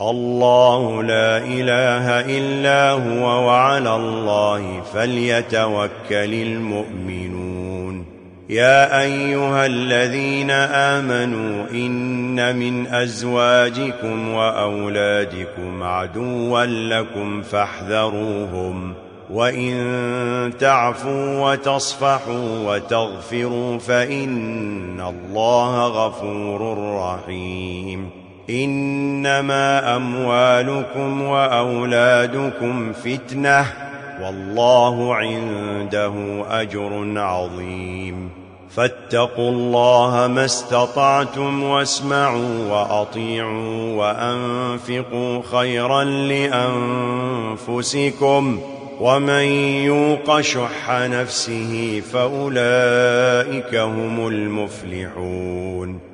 الله لا إله إلا هو وعلى الله فليتوكل المؤمنون يا أيها الذين آمنوا إن من أزواجكم وأولادكم عدوا لكم فاحذروهم وَإِن تَعْفُوا وَتَصْفَحُوا وَتَغْفِرُوا فَإِنَّ اللَّهَ غَفُورٌ رَّحِيمٌ إنما أموالكم وأولادكم فتنة والله عنده أجر عظيم. فاتقوا الله ما استطعتم واسمعوا وأطيعوا وأنفقوا خيرا لأنفسكم ومن يوق شح نفسه فأولئك هم المفلحون.